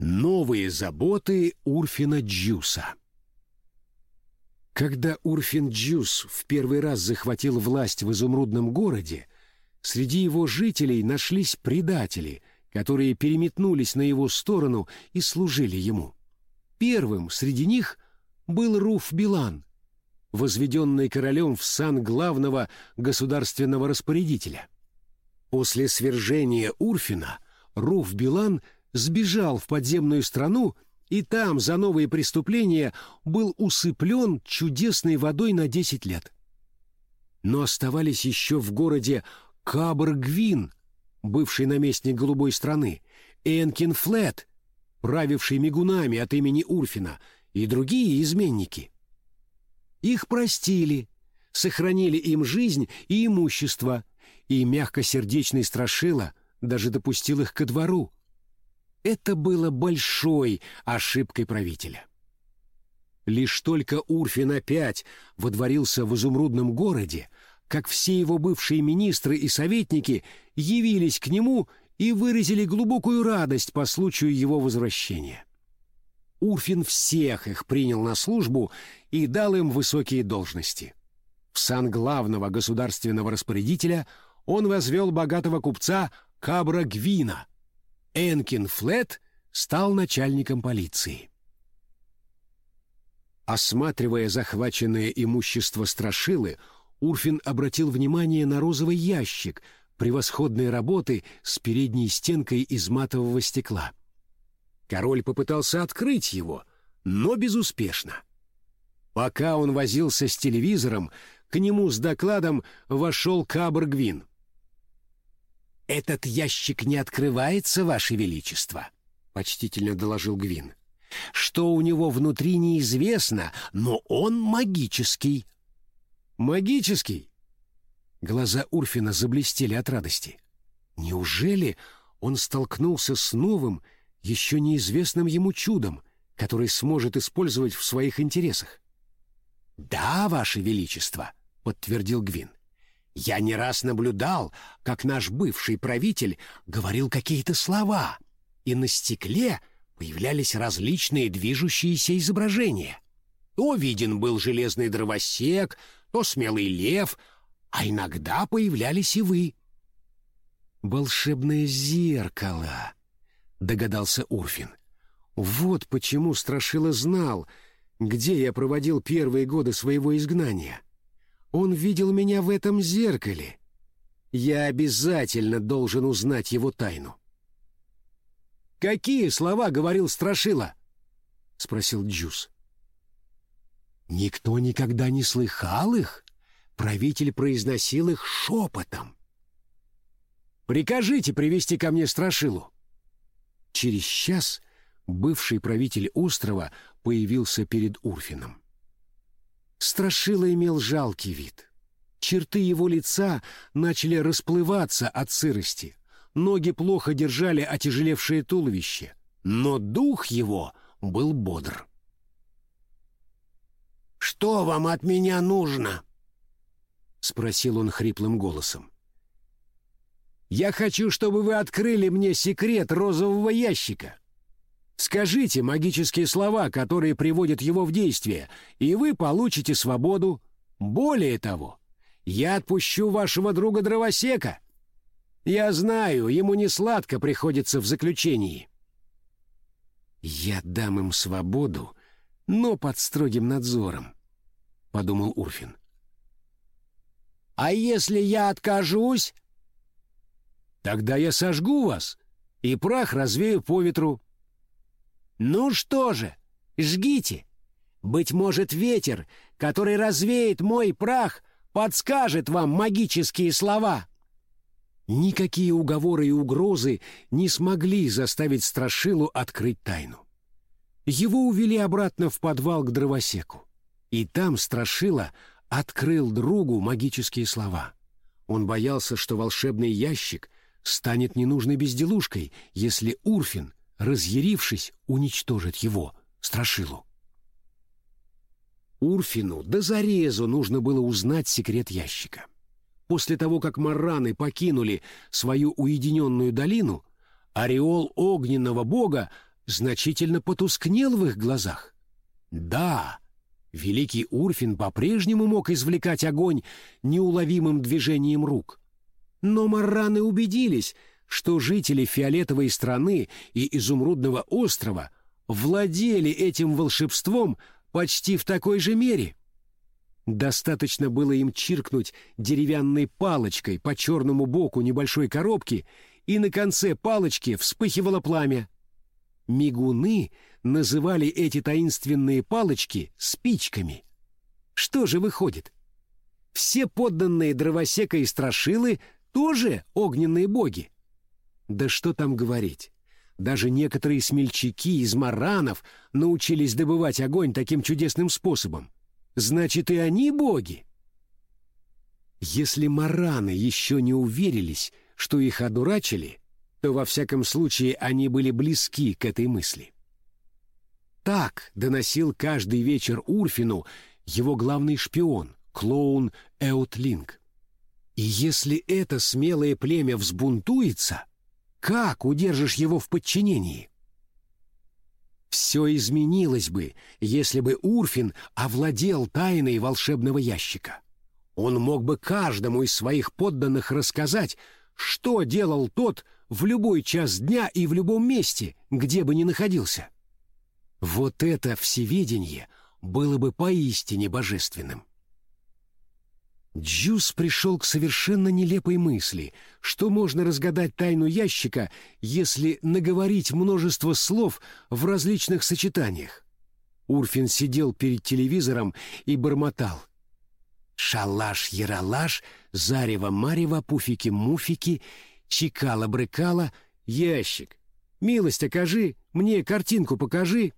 Новые заботы Урфина Джуса Когда Урфин Джус в первый раз захватил власть в изумрудном городе, среди его жителей нашлись предатели, которые переметнулись на его сторону и служили ему. Первым среди них был Руф Билан, возведенный королем в сан главного государственного распорядителя. После свержения Урфина Руф Билан сбежал в подземную страну и там за новые преступления был усыплен чудесной водой на 10 лет. Но оставались еще в городе Кабр-Гвин, бывший наместник голубой страны, Энкин Флет, правивший мигунами от имени Урфина, и другие изменники. Их простили, сохранили им жизнь и имущество, и мягкосердечный Страшила даже допустил их ко двору. Это было большой ошибкой правителя. Лишь только Урфин опять водворился в изумрудном городе, как все его бывшие министры и советники явились к нему и выразили глубокую радость по случаю его возвращения. Урфин всех их принял на службу и дал им высокие должности. В сан главного государственного распорядителя он возвел богатого купца Кабра Гвина. Энкин Флет стал начальником полиции. Осматривая захваченное имущество Страшилы, Урфин обратил внимание на розовый ящик превосходной работы с передней стенкой из матового стекла. Король попытался открыть его, но безуспешно. Пока он возился с телевизором, к нему с докладом вошел Кабр Гвин. «Этот ящик не открывается, Ваше Величество», — почтительно доложил Гвин. «Что у него внутри неизвестно, но он магический». «Магический?» Глаза Урфина заблестели от радости. Неужели он столкнулся с новым, еще неизвестным ему чудом, который сможет использовать в своих интересах? «Да, Ваше Величество», — подтвердил Гвин. «Я не раз наблюдал, как наш бывший правитель говорил какие-то слова, и на стекле появлялись различные движущиеся изображения. То виден был железный дровосек, то смелый лев, а иногда появлялись и вы. «Волшебное зеркало», — догадался Урфин. «Вот почему Страшила знал, где я проводил первые годы своего изгнания. Он видел меня в этом зеркале. Я обязательно должен узнать его тайну». «Какие слова говорил Страшила?» — спросил Джус. Никто никогда не слыхал их. Правитель произносил их шепотом. «Прикажите привести ко мне Страшилу». Через час бывший правитель острова появился перед Урфином. Страшила имел жалкий вид. Черты его лица начали расплываться от сырости, ноги плохо держали отяжелевшее туловище, но дух его был бодр. «Что вам от меня нужно?» — спросил он хриплым голосом. «Я хочу, чтобы вы открыли мне секрет розового ящика. Скажите магические слова, которые приводят его в действие, и вы получите свободу. Более того, я отпущу вашего друга Дровосека. Я знаю, ему не сладко приходится в заключении». «Я дам им свободу», но под строгим надзором, — подумал Урфин. «А если я откажусь?» «Тогда я сожгу вас, и прах развею по ветру». «Ну что же, жгите. Быть может, ветер, который развеет мой прах, подскажет вам магические слова». Никакие уговоры и угрозы не смогли заставить Страшилу открыть тайну. Его увели обратно в подвал к дровосеку. И там Страшила открыл другу магические слова. Он боялся, что волшебный ящик станет ненужной безделушкой, если Урфин, разъярившись, уничтожит его, Страшилу. Урфину до зарезу нужно было узнать секрет ящика. После того, как мараны покинули свою уединенную долину, ореол огненного бога значительно потускнел в их глазах. Да, великий Урфин по-прежнему мог извлекать огонь неуловимым движением рук. Но марраны убедились, что жители фиолетовой страны и изумрудного острова владели этим волшебством почти в такой же мере. Достаточно было им чиркнуть деревянной палочкой по черному боку небольшой коробки, и на конце палочки вспыхивало пламя. Мигуны называли эти таинственные палочки спичками. Что же выходит? Все подданные дровосека и страшилы тоже огненные боги. Да что там говорить. Даже некоторые смельчаки из маранов научились добывать огонь таким чудесным способом. Значит, и они боги. Если мараны еще не уверились, что их одурачили, то во всяком случае они были близки к этой мысли. Так доносил каждый вечер Урфину его главный шпион, клоун Эутлинг. И если это смелое племя взбунтуется, как удержишь его в подчинении? Все изменилось бы, если бы Урфин овладел тайной волшебного ящика. Он мог бы каждому из своих подданных рассказать, что делал тот в любой час дня и в любом месте, где бы ни находился. Вот это всеведение было бы поистине божественным. Джус пришел к совершенно нелепой мысли, что можно разгадать тайну ящика, если наговорить множество слов в различных сочетаниях. Урфин сидел перед телевизором и бормотал. «Шалаш-яралаш, зарево-марево, пуфики-муфики, чикала-брыкала, ящик. Милость окажи, мне картинку покажи».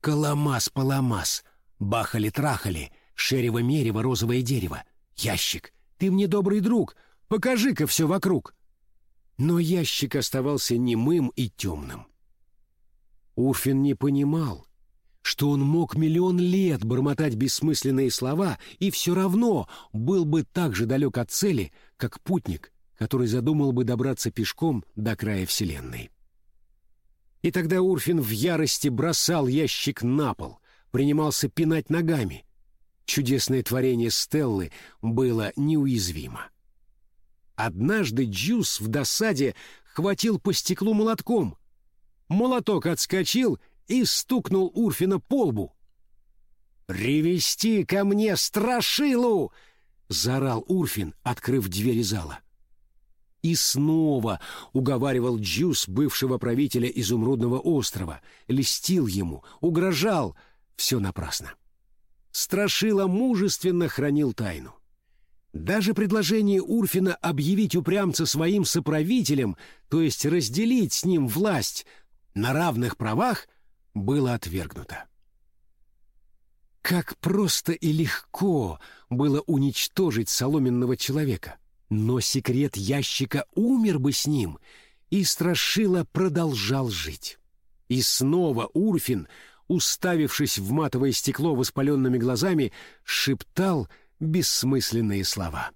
«Каламас-паламас, бахали-трахали», Шерево-мерево розовое дерево. Ящик, ты мне добрый друг, покажи-ка все вокруг. Но ящик оставался немым и темным. Урфин не понимал, что он мог миллион лет бормотать бессмысленные слова и все равно был бы так же далек от цели, как путник, который задумал бы добраться пешком до края Вселенной. И тогда Урфин в ярости бросал ящик на пол, принимался пинать ногами — чудесное творение Стеллы было неуязвимо. Однажды Джус в досаде хватил по стеклу молотком. Молоток отскочил и стукнул Урфина по лбу. «Привести ко мне страшилу!» — заорал Урфин, открыв двери зала. И снова уговаривал Джус, бывшего правителя Изумрудного острова, льстил ему, угрожал. Все напрасно. Страшила мужественно хранил тайну. Даже предложение Урфина объявить упрямца своим соправителем, то есть разделить с ним власть на равных правах, было отвергнуто. Как просто и легко было уничтожить соломенного человека, но секрет ящика умер бы с ним, и Страшила продолжал жить. И снова Урфин — уставившись в матовое стекло воспаленными глазами, шептал бессмысленные слова.